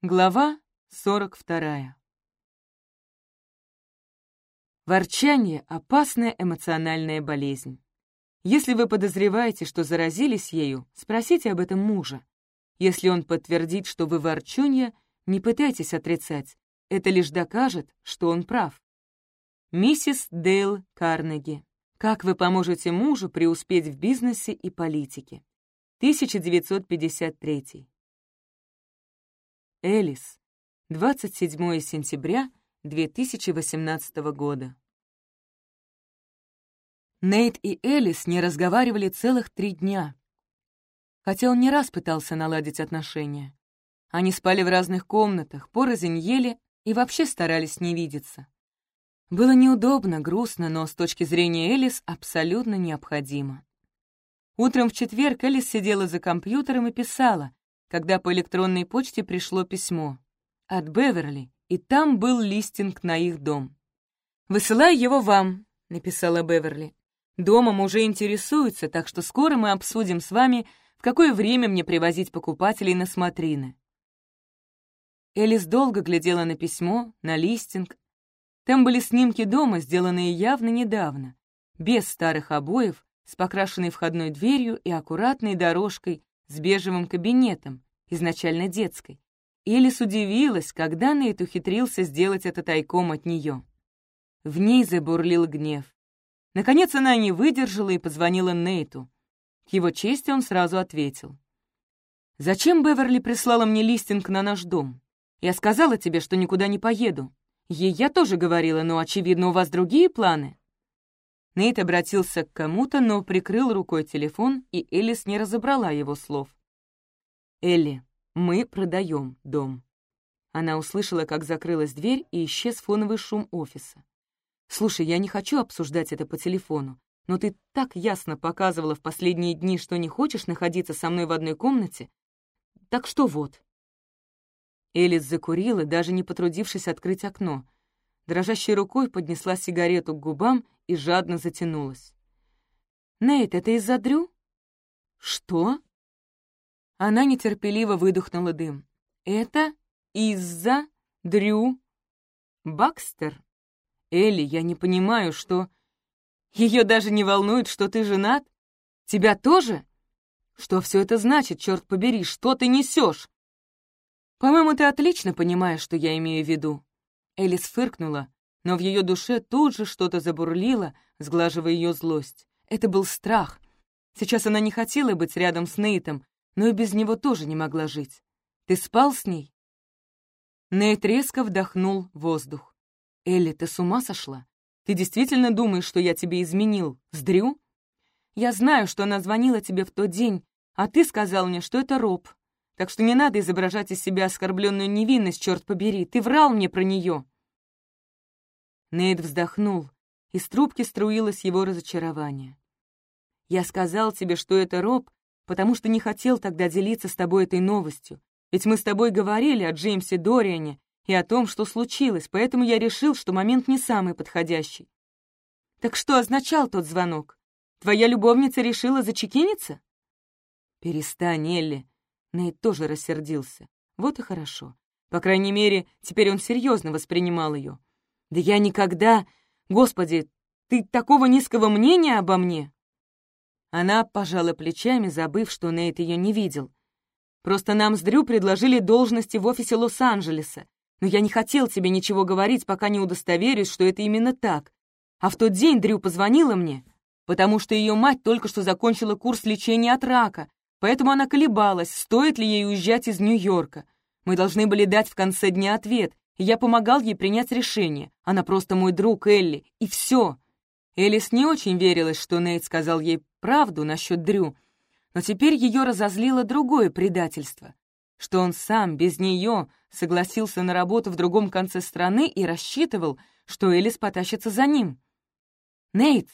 Глава 42. Ворчание — опасная эмоциональная болезнь. Если вы подозреваете, что заразились ею, спросите об этом мужа. Если он подтвердит, что вы ворчунья, не пытайтесь отрицать. Это лишь докажет, что он прав. Миссис Дейл Карнеги. Как вы поможете мужу преуспеть в бизнесе и политике? 1953. Элис. 27 сентября 2018 года. Нейт и Элис не разговаривали целых три дня, хотя он не раз пытался наладить отношения. Они спали в разных комнатах, порознь ели и вообще старались не видеться. Было неудобно, грустно, но с точки зрения Элис абсолютно необходимо. Утром в четверг Элис сидела за компьютером и писала, когда по электронной почте пришло письмо от Беверли, и там был листинг на их дом. «Высылаю его вам», — написала Беверли. «Домом уже интересуются, так что скоро мы обсудим с вами, в какое время мне привозить покупателей на смотрины». Элис долго глядела на письмо, на листинг. Там были снимки дома, сделанные явно недавно, без старых обоев, с покрашенной входной дверью и аккуратной дорожкой с бежевым кабинетом, изначально детской. Элис удивилась, когда Нейт ухитрился сделать это тайком от нее. В ней забурлил гнев. Наконец она не выдержала и позвонила Нейту. К его чести он сразу ответил. «Зачем Беверли прислала мне листинг на наш дом? Я сказала тебе, что никуда не поеду. Ей я тоже говорила, но, очевидно, у вас другие планы». Нейт обратился к кому-то, но прикрыл рукой телефон, и Элис не разобрала его слов. «Элли, мы продаем дом». Она услышала, как закрылась дверь, и исчез фоновый шум офиса. «Слушай, я не хочу обсуждать это по телефону, но ты так ясно показывала в последние дни, что не хочешь находиться со мной в одной комнате. Так что вот». Элис закурила, даже не потрудившись открыть окно. Дрожащей рукой поднесла сигарету к губам и жадно затянулась. «Нейт, это из-за Дрю?» «Что?» Она нетерпеливо выдохнула дым. «Это из-за Дрю Бакстер? Элли, я не понимаю, что... Ее даже не волнует, что ты женат? Тебя тоже? Что все это значит, черт побери, что ты несешь? По-моему, ты отлично понимаешь, что я имею в виду. Элис фыркнула, но в ее душе тут же что-то забурлило, сглаживая ее злость. Это был страх. Сейчас она не хотела быть рядом с Нейтом, но и без него тоже не могла жить. Ты спал с ней?» Нейт резко вдохнул воздух. «Элли, ты с ума сошла? Ты действительно думаешь, что я тебе изменил? С? Я знаю, что она звонила тебе в тот день, а ты сказал мне, что это Роб. Так что не надо изображать из себя оскорбленную невинность, черт побери. Ты врал мне про нее. Нейт вздохнул. Из трубки струилось его разочарование. «Я сказал тебе, что это Роб, потому что не хотел тогда делиться с тобой этой новостью. Ведь мы с тобой говорили о Джеймсе Дориане и о том, что случилось, поэтому я решил, что момент не самый подходящий. Так что означал тот звонок? Твоя любовница решила зачекиниться? Перестань, Элли. Нейт тоже рассердился. Вот и хорошо. По крайней мере, теперь он серьезно воспринимал ее. Да я никогда... Господи, ты такого низкого мнения обо мне? Она пожала плечами, забыв, что Нейт ее не видел. «Просто нам с Дрю предложили должности в офисе Лос-Анджелеса, но я не хотел тебе ничего говорить, пока не удостоверюсь, что это именно так. А в тот день Дрю позвонила мне, потому что ее мать только что закончила курс лечения от рака, поэтому она колебалась, стоит ли ей уезжать из Нью-Йорка. Мы должны были дать в конце дня ответ, и я помогал ей принять решение. Она просто мой друг Элли, и все. Элис не очень верилась, что Нейт сказал ей правду насчет Дрю, но теперь ее разозлило другое предательство, что он сам, без нее, согласился на работу в другом конце страны и рассчитывал, что Элис потащится за ним. «Нейт,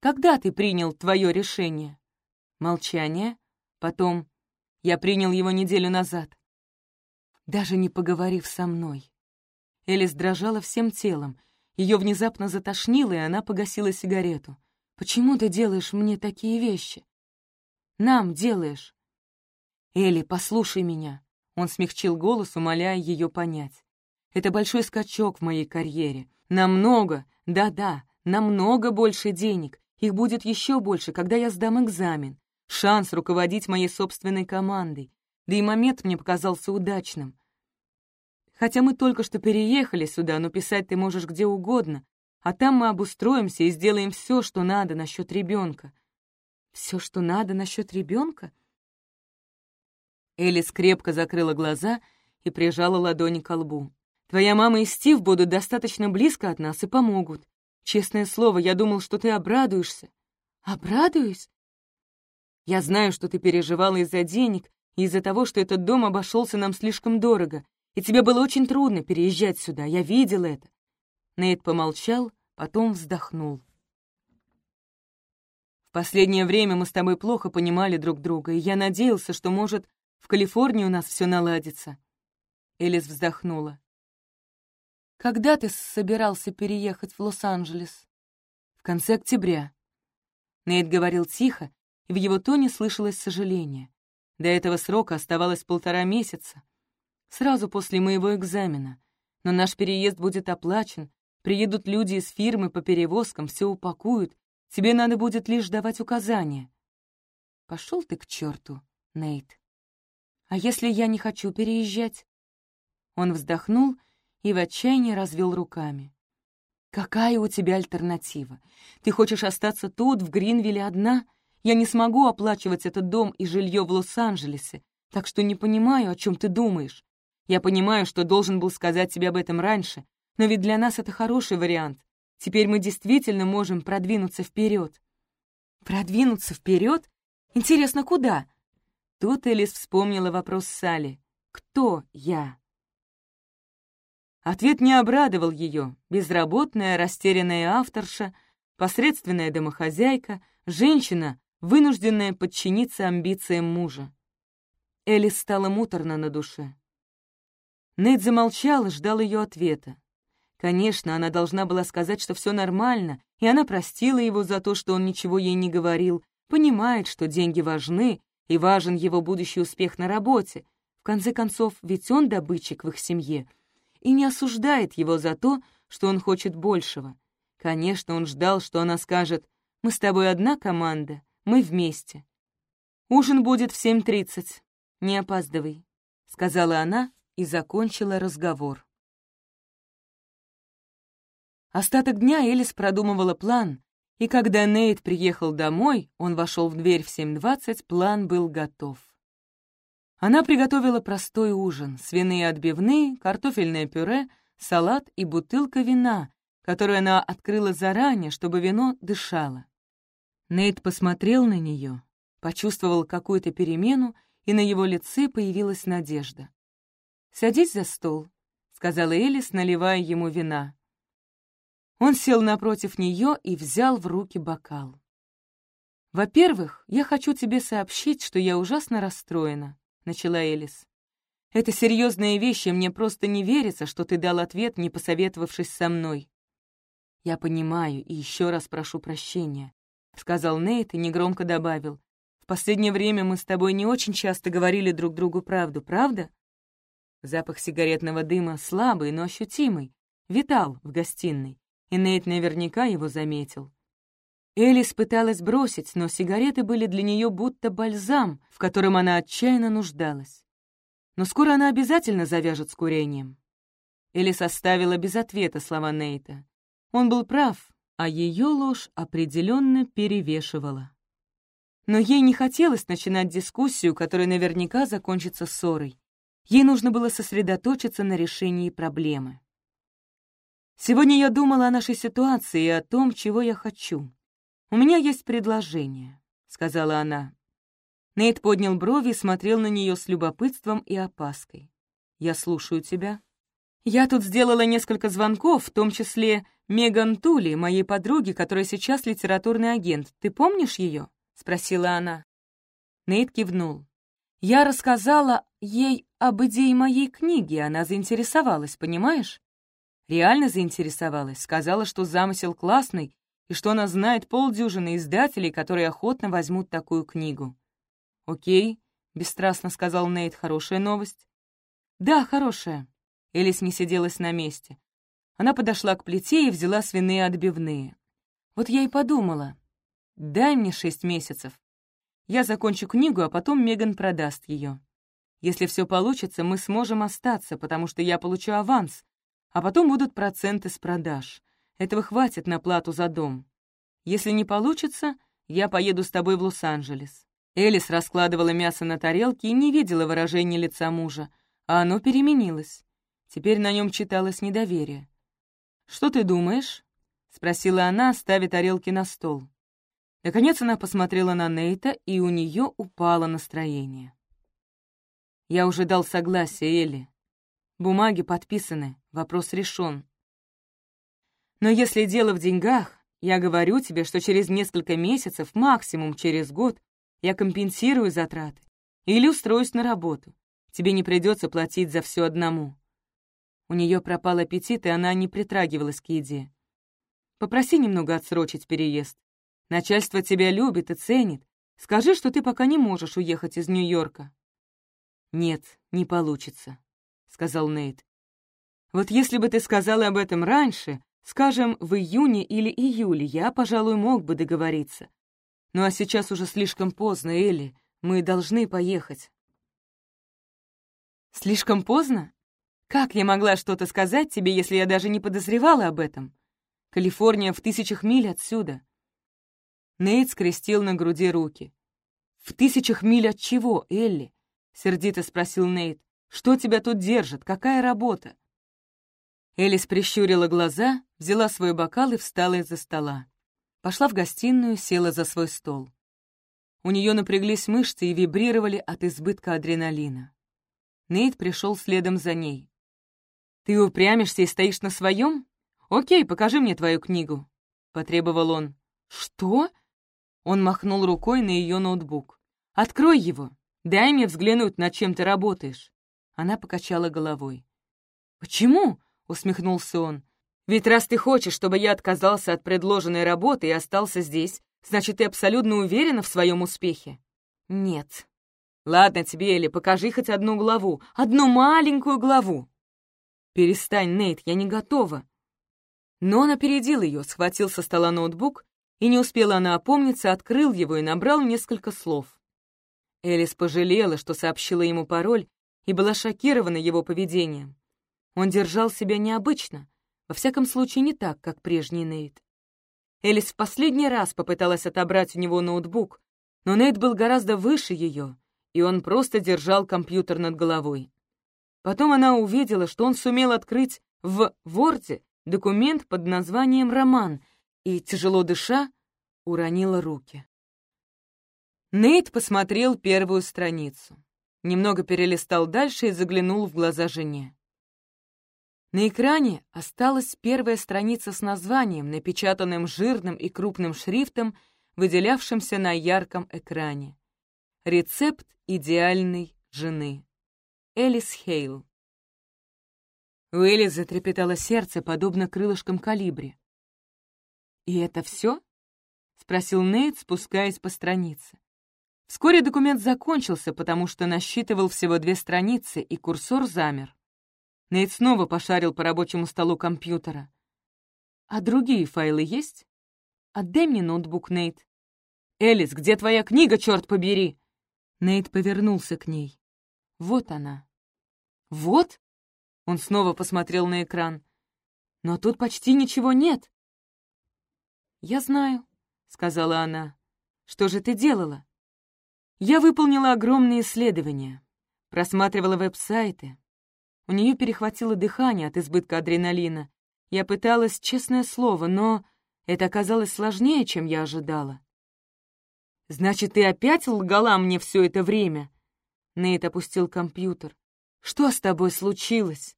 когда ты принял твое решение?» Молчание. Потом «Я принял его неделю назад». Даже не поговорив со мной. Элис дрожала всем телом, ее внезапно затошнило, и она погасила сигарету. «Почему ты делаешь мне такие вещи?» «Нам делаешь». «Элли, послушай меня». Он смягчил голос, умоляя ее понять. «Это большой скачок в моей карьере. Намного, да-да, намного больше денег. Их будет еще больше, когда я сдам экзамен. Шанс руководить моей собственной командой. Да и момент мне показался удачным. Хотя мы только что переехали сюда, но писать ты можешь где угодно, а там мы обустроимся и сделаем все, что надо насчет ребенка. Все, что надо насчет ребенка? Элис крепко закрыла глаза и прижала ладони к лбу. «Твоя мама и Стив будут достаточно близко от нас и помогут. Честное слово, я думал, что ты обрадуешься». «Обрадуюсь?» «Я знаю, что ты переживала из-за денег и из-за того, что этот дом обошелся нам слишком дорого, и тебе было очень трудно переезжать сюда, я видел это». Нейт помолчал, потом вздохнул. «В последнее время мы с тобой плохо понимали друг друга, и я надеялся, что, может, в Калифорнии у нас все наладится». Элис вздохнула. «Когда ты собирался переехать в Лос-Анджелес?» «В конце октября». Нейт говорил тихо, и в его тоне слышалось сожаление. До этого срока оставалось полтора месяца. Сразу после моего экзамена. Но наш переезд будет оплачен, приедут люди из фирмы по перевозкам, все упакуют. Тебе надо будет лишь давать указания. Пошел ты к черту, Нейт. А если я не хочу переезжать? Он вздохнул и в отчаянии развел руками. «Какая у тебя альтернатива? Ты хочешь остаться тут, в Гринвилле, одна? Я не смогу оплачивать этот дом и жилье в Лос-Анджелесе, так что не понимаю, о чем ты думаешь. Я понимаю, что должен был сказать тебе об этом раньше, но ведь для нас это хороший вариант. Теперь мы действительно можем продвинуться вперед. Продвинуться вперед? Интересно, куда? Тут Элис вспомнила вопрос Салли. «Кто я?» Ответ не обрадовал ее. Безработная, растерянная авторша, посредственная домохозяйка, женщина, вынужденная подчиниться амбициям мужа. Элис стала муторно на душе. Нейт замолчал и ждал ее ответа. Конечно, она должна была сказать, что все нормально, и она простила его за то, что он ничего ей не говорил, понимает, что деньги важны, и важен его будущий успех на работе. В конце концов, ведь он добытчик в их семье, и не осуждает его за то, что он хочет большего. Конечно, он ждал, что она скажет «Мы с тобой одна команда, мы вместе». «Ужин будет в 7.30, не опаздывай», — сказала она и закончила разговор. Остаток дня Элис продумывала план, и когда Нейт приехал домой, он вошел в дверь в 7.20, план был готов. Она приготовила простой ужин, свиные отбивные, картофельное пюре, салат и бутылка вина, которую она открыла заранее, чтобы вино дышало. Нейт посмотрел на нее, почувствовал какую-то перемену, и на его лице появилась надежда. «Садись за стол», — сказала Элис, наливая ему вина. Он сел напротив нее и взял в руки бокал. «Во-первых, я хочу тебе сообщить, что я ужасно расстроена», — начала Элис. «Это серьезные вещи, мне просто не верится, что ты дал ответ, не посоветовавшись со мной». «Я понимаю и еще раз прошу прощения», — сказал Нейт и негромко добавил. «В последнее время мы с тобой не очень часто говорили друг другу правду, правда?» Запах сигаретного дыма слабый, но ощутимый, витал в гостиной и Нейт наверняка его заметил. Элис пыталась бросить, но сигареты были для нее будто бальзам, в котором она отчаянно нуждалась. Но скоро она обязательно завяжет с курением. Элис оставила без ответа слова Нейта. Он был прав, а ее ложь определенно перевешивала. Но ей не хотелось начинать дискуссию, которая наверняка закончится ссорой. Ей нужно было сосредоточиться на решении проблемы. Сегодня я думала о нашей ситуации и о том, чего я хочу. У меня есть предложение», — сказала она. Нейт поднял брови и смотрел на нее с любопытством и опаской. «Я слушаю тебя». «Я тут сделала несколько звонков, в том числе Меган Тули, моей подруге, которая сейчас литературный агент. Ты помнишь ее?» — спросила она. Нейт кивнул. «Я рассказала ей об идее моей книги, она заинтересовалась, понимаешь? Реально заинтересовалась, сказала, что замысел классный и что она знает полдюжины издателей, которые охотно возьмут такую книгу. «Окей», — бесстрастно сказал Нейт, — «хорошая новость. «Да, хорошая». Элис не сиделась на месте. Она подошла к плите и взяла свиные отбивные. Вот я и подумала. Дай мне шесть месяцев. Я закончу книгу, а потом Меган продаст ее. Если все получится, мы сможем остаться, потому что я получу аванс, а потом будут проценты с продаж. Этого хватит на плату за дом. Если не получится, я поеду с тобой в Лос-Анджелес». Элис раскладывала мясо на тарелке и не видела выражения лица мужа, а оно переменилось. Теперь на нем читалось недоверие. «Что ты думаешь?» — спросила она, ставя тарелки на стол. Наконец она посмотрела на Нейта, и у нее упало настроение. «Я уже дал согласие, Элли. Бумаги подписаны, вопрос решен. Но если дело в деньгах, я говорю тебе, что через несколько месяцев, максимум через год, я компенсирую затраты. Или устроюсь на работу. Тебе не придется платить за все одному. У нее пропал аппетит, и она не притрагивалась к еде. Попроси немного отсрочить переезд. Начальство тебя любит и ценит. Скажи, что ты пока не можешь уехать из Нью-Йорка. «Нет, не получится», — сказал Нейт. «Вот если бы ты сказала об этом раньше, Скажем, в июне или июле я, пожалуй, мог бы договориться. Ну а сейчас уже слишком поздно, Элли. Мы должны поехать. Слишком поздно? Как я могла что-то сказать тебе, если я даже не подозревала об этом? Калифорния в тысячах миль отсюда. Нейт скрестил на груди руки. «В тысячах миль от чего, Элли?» — сердито спросил Нейт. «Что тебя тут держит? Какая работа?» Элис прищурила глаза, взяла свой бокал и встала из-за стола. Пошла в гостиную, села за свой стол. У нее напряглись мышцы и вибрировали от избытка адреналина. Нейт пришел следом за ней. «Ты упрямишься и стоишь на своем? Окей, покажи мне твою книгу», — потребовал он. «Что?» Он махнул рукой на ее ноутбук. «Открой его. Дай мне взглянуть, над чем ты работаешь». Она покачала головой. «Почему?» Усмехнулся он. «Ведь раз ты хочешь, чтобы я отказался от предложенной работы и остался здесь, значит, ты абсолютно уверена в своем успехе?» «Нет». «Ладно тебе, Элли, покажи хоть одну главу, одну маленькую главу». «Перестань, Нейт, я не готова». Но он опередил ее, схватил со стола ноутбук, и не успела она опомниться, открыл его и набрал несколько слов. Элис пожалела, что сообщила ему пароль, и была шокирована его поведением. Он держал себя необычно, во всяком случае не так, как прежний Нейт. Элис в последний раз попыталась отобрать у него ноутбук, но Нейт был гораздо выше ее, и он просто держал компьютер над головой. Потом она увидела, что он сумел открыть в Ворде документ под названием «Роман», и, тяжело дыша, уронила руки. Нейт посмотрел первую страницу, немного перелистал дальше и заглянул в глаза жене. На экране осталась первая страница с названием, напечатанным жирным и крупным шрифтом, выделявшимся на ярком экране. Рецепт идеальной жены. Элис Хейл. У Элис затрепетало сердце, подобно крылышкам калибри. «И это все?» — спросил Нейт, спускаясь по странице. Вскоре документ закончился, потому что насчитывал всего две страницы, и курсор замер. Нейт снова пошарил по рабочему столу компьютера. «А другие файлы есть? Отдай мне ноутбук, Нейт». «Элис, где твоя книга, черт побери?» Нейт повернулся к ней. «Вот она». «Вот?» Он снова посмотрел на экран. «Но тут почти ничего нет». «Я знаю», — сказала она. «Что же ты делала?» «Я выполнила огромные исследования, просматривала веб-сайты, у нее перехватило дыхание от избытка адреналина. Я пыталась, честное слово, но это оказалось сложнее, чем я ожидала. «Значит, ты опять лгала мне все это время?» Нейт опустил компьютер. «Что с тобой случилось?»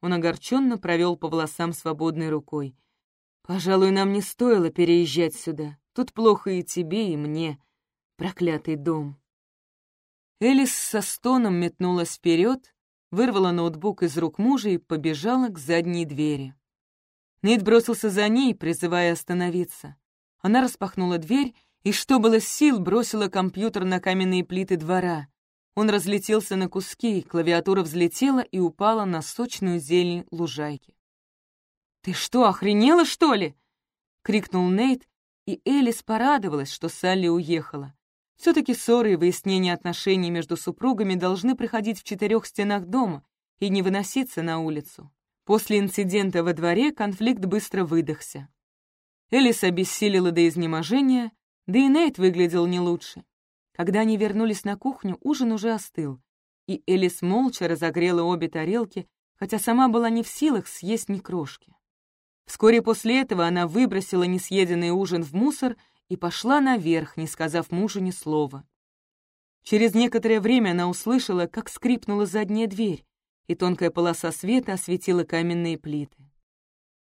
Он огорченно провел по волосам свободной рукой. «Пожалуй, нам не стоило переезжать сюда. Тут плохо и тебе, и мне. Проклятый дом». Элис со стоном метнулась вперед, вырвала ноутбук из рук мужа и побежала к задней двери. Нейт бросился за ней, призывая остановиться. Она распахнула дверь и, что было сил, бросила компьютер на каменные плиты двора. Он разлетелся на куски, клавиатура взлетела и упала на сочную зелень лужайки. «Ты что, охренела, что ли?» — крикнул Нейт, и Элис порадовалась, что Салли уехала. Все-таки ссоры и выяснение отношений между супругами должны проходить в четырех стенах дома и не выноситься на улицу. После инцидента во дворе конфликт быстро выдохся. Элис обессилила до изнеможения, да и Нейт выглядел не лучше. Когда они вернулись на кухню, ужин уже остыл, и Элис молча разогрела обе тарелки, хотя сама была не в силах съесть ни крошки. Вскоре после этого она выбросила несъеденный ужин в мусор и пошла наверх, не сказав мужу ни слова. Через некоторое время она услышала, как скрипнула задняя дверь, и тонкая полоса света осветила каменные плиты.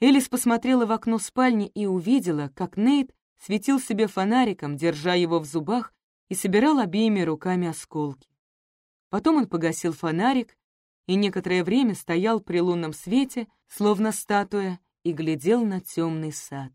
Элис посмотрела в окно спальни и увидела, как Нейт светил себе фонариком, держа его в зубах, и собирал обеими руками осколки. Потом он погасил фонарик и некоторое время стоял при лунном свете, словно статуя, и глядел на темный сад.